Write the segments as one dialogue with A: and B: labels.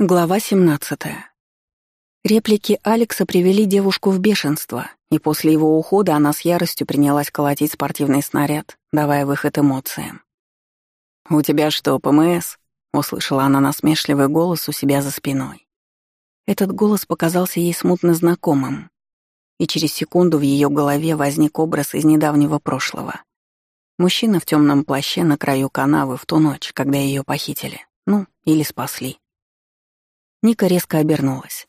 A: Глава 17. Реплики Алекса привели девушку в бешенство, и после его ухода она с яростью принялась колотить спортивный снаряд, давая выход эмоциям. «У тебя что, ПМС?» — услышала она насмешливый голос у себя за спиной. Этот голос показался ей смутно знакомым, и через секунду в ее голове возник образ из недавнего прошлого. Мужчина в темном плаще на краю канавы в ту ночь, когда ее похитили. Ну, или спасли. Ника резко обернулась.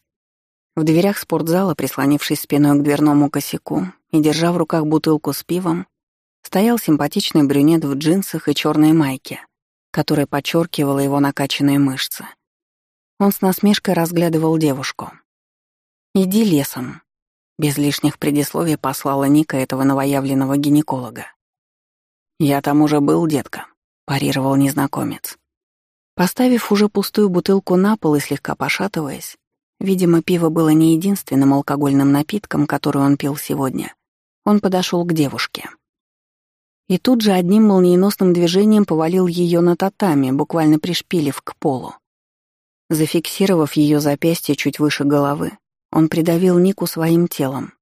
A: В дверях спортзала, прислонившись спиной к дверному косяку и держа в руках бутылку с пивом, стоял симпатичный брюнет в джинсах и черной майке, которая подчеркивала его накачанные мышцы. Он с насмешкой разглядывал девушку. «Иди лесом», — без лишних предисловий послала Ника этого новоявленного гинеколога. «Я там уже был, детка», — парировал незнакомец. Поставив уже пустую бутылку на пол и слегка пошатываясь, видимо, пиво было не единственным алкогольным напитком, который он пил сегодня, он подошел к девушке. И тут же одним молниеносным движением повалил ее на татами, буквально пришпилив к полу. Зафиксировав ее запястье чуть выше головы, он придавил Нику своим телом.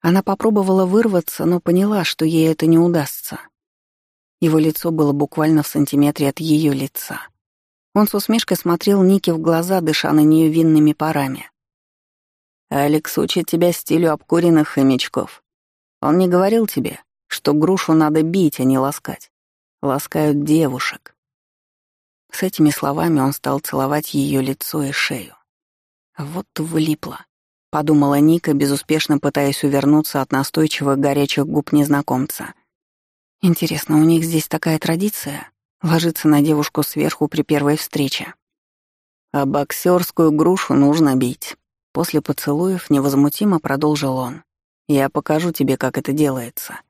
A: Она попробовала вырваться, но поняла, что ей это не удастся. Его лицо было буквально в сантиметре от ее лица — он с усмешкой смотрел Нике в глаза, дыша на нее винными парами. «Алекс учит тебя стилю обкуренных хомячков. Он не говорил тебе, что грушу надо бить, а не ласкать. Ласкают девушек». С этими словами он стал целовать ее лицо и шею. «Вот влипла», — подумала Ника, безуспешно пытаясь увернуться от настойчивых горячих губ незнакомца. «Интересно, у них здесь такая традиция?» Ложиться на девушку сверху при первой встрече. А боксерскую грушу нужно бить. После поцелуев невозмутимо продолжил он. Я покажу тебе, как это делается.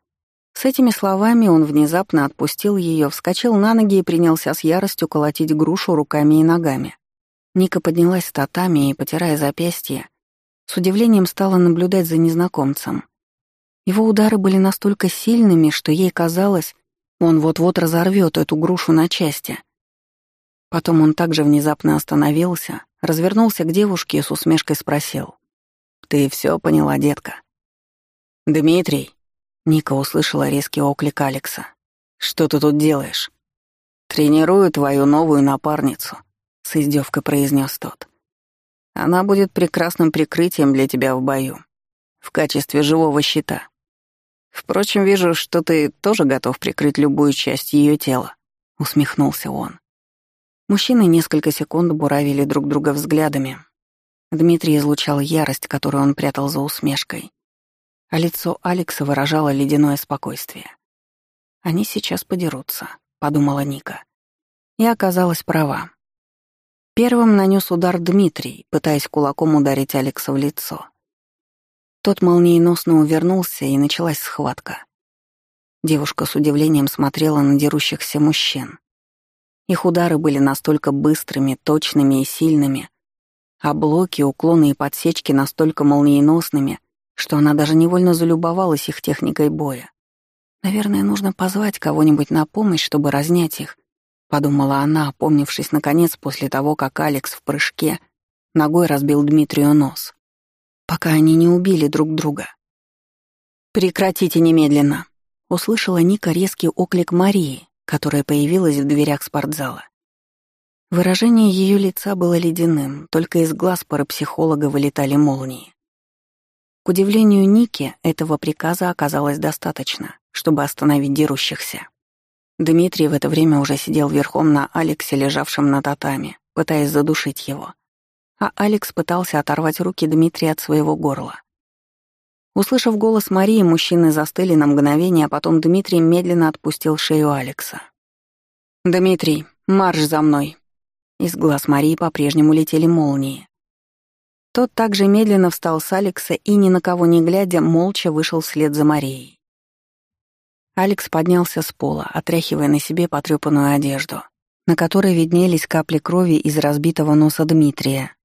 A: С этими словами он внезапно отпустил ее, вскочил на ноги и принялся с яростью колотить грушу руками и ногами. Ника поднялась с татами и, потирая запястье, с удивлением стала наблюдать за незнакомцем. Его удары были настолько сильными, что ей казалось, он вот-вот разорвет эту грушу на части. Потом он также внезапно остановился, развернулся к девушке и с усмешкой спросил. «Ты все поняла, детка?» «Дмитрий!» — Ника услышала резкий оклик Алекса. «Что ты тут делаешь?» «Тренирую твою новую напарницу», — с издевкой произнес тот. «Она будет прекрасным прикрытием для тебя в бою, в качестве живого щита. Впрочем, вижу, что ты тоже готов прикрыть любую часть ее тела», — усмехнулся он. Мужчины несколько секунд буравили друг друга взглядами. Дмитрий излучал ярость, которую он прятал за усмешкой, а лицо Алекса выражало ледяное спокойствие. «Они сейчас подерутся», — подумала Ника. И оказалась права. Первым нанес удар Дмитрий, пытаясь кулаком ударить Алекса в лицо. Тот молниеносно увернулся, и началась схватка. Девушка с удивлением смотрела на дерущихся мужчин. Их удары были настолько быстрыми, точными и сильными, а блоки, уклоны и подсечки настолько молниеносными, что она даже невольно залюбовалась их техникой боя. «Наверное, нужно позвать кого-нибудь на помощь, чтобы разнять их», — подумала она, опомнившись наконец после того, как Алекс в прыжке ногой разбил Дмитрию нос пока они не убили друг друга. «Прекратите немедленно!» — услышала Ника резкий оклик Марии, которая появилась в дверях спортзала. Выражение ее лица было ледяным, только из глаз парапсихолога вылетали молнии. К удивлению Ники, этого приказа оказалось достаточно, чтобы остановить дерущихся. Дмитрий в это время уже сидел верхом на Алексе, лежавшем на татами, пытаясь задушить его а Алекс пытался оторвать руки Дмитрия от своего горла. Услышав голос Марии, мужчины застыли на мгновение, а потом Дмитрий медленно отпустил шею Алекса. «Дмитрий, марш за мной!» Из глаз Марии по-прежнему летели молнии. Тот также медленно встал с Алекса и, ни на кого не глядя, молча вышел вслед за Марией. Алекс поднялся с пола, отряхивая на себе потрёпанную одежду, на которой виднелись капли крови из разбитого носа Дмитрия.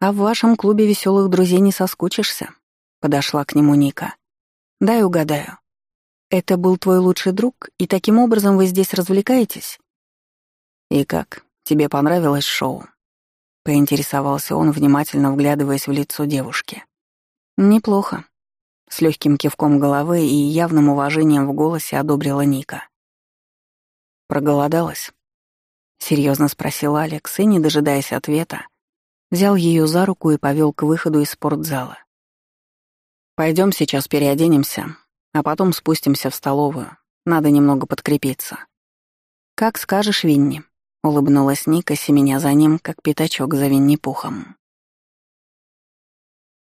A: «А в вашем клубе веселых друзей не соскучишься?» — подошла к нему Ника. «Дай угадаю. Это был твой лучший друг, и таким образом вы здесь развлекаетесь?» «И как, тебе понравилось шоу?» поинтересовался он, внимательно вглядываясь в лицо девушки. «Неплохо», — с легким кивком головы и явным уважением в голосе одобрила Ника. «Проголодалась?» — серьезно спросил Алекс и, не дожидаясь ответа, взял ее за руку и повел к выходу из спортзала. Пойдем сейчас переоденемся, а потом спустимся в столовую. Надо немного подкрепиться. Как скажешь, Винни, улыбнулась Ника, семеня за ним, как пятачок за Винни-Пухом.